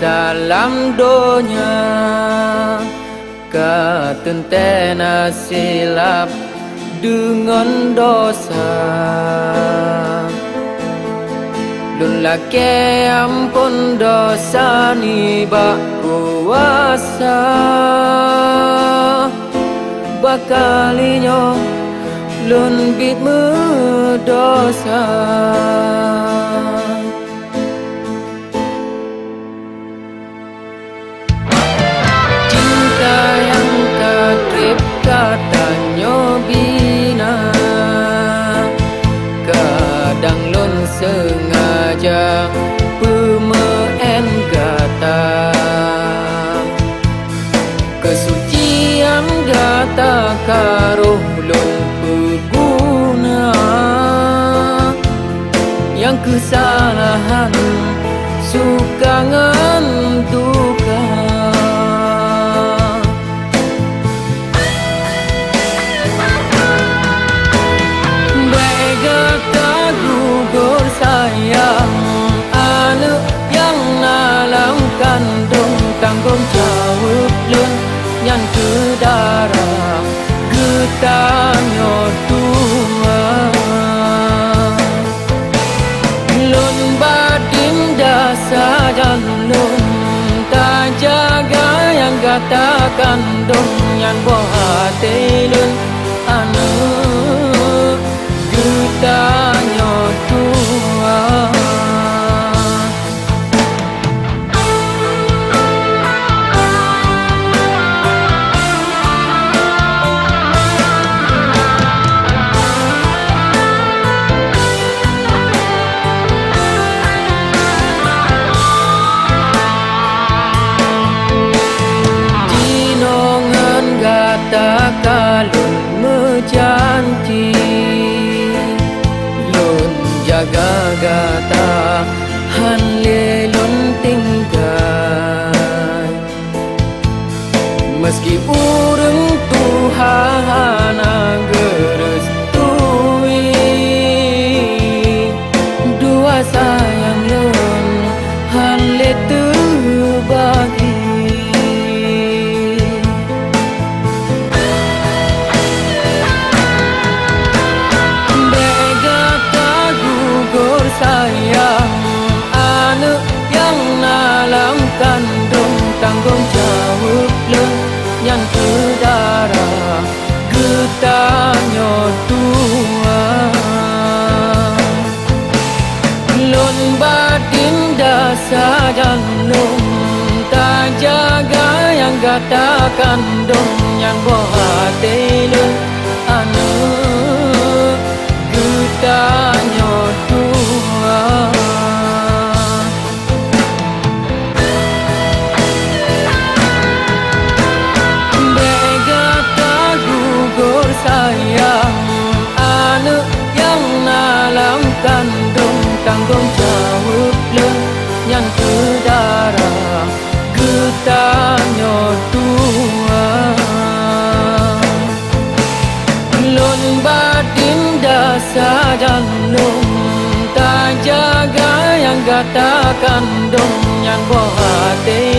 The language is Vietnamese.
salam donya. Katentena silap dengan dosa. Lun laki ampun dosa ni bak kuasa. Bakalinya lun bit dosa takaruh belum berguna. Yang kesalahan suka ngeri yang katakan dong yang buah hati lang kandung tanggung jawab le yang kedara getanya tua lon batin saja lom tak jaga yang gata kandung yang bohong nalam kandung tanggung jawab le yang kedara getanya tua lon batin saja lom tak jaga yang kata kandung yang buah hati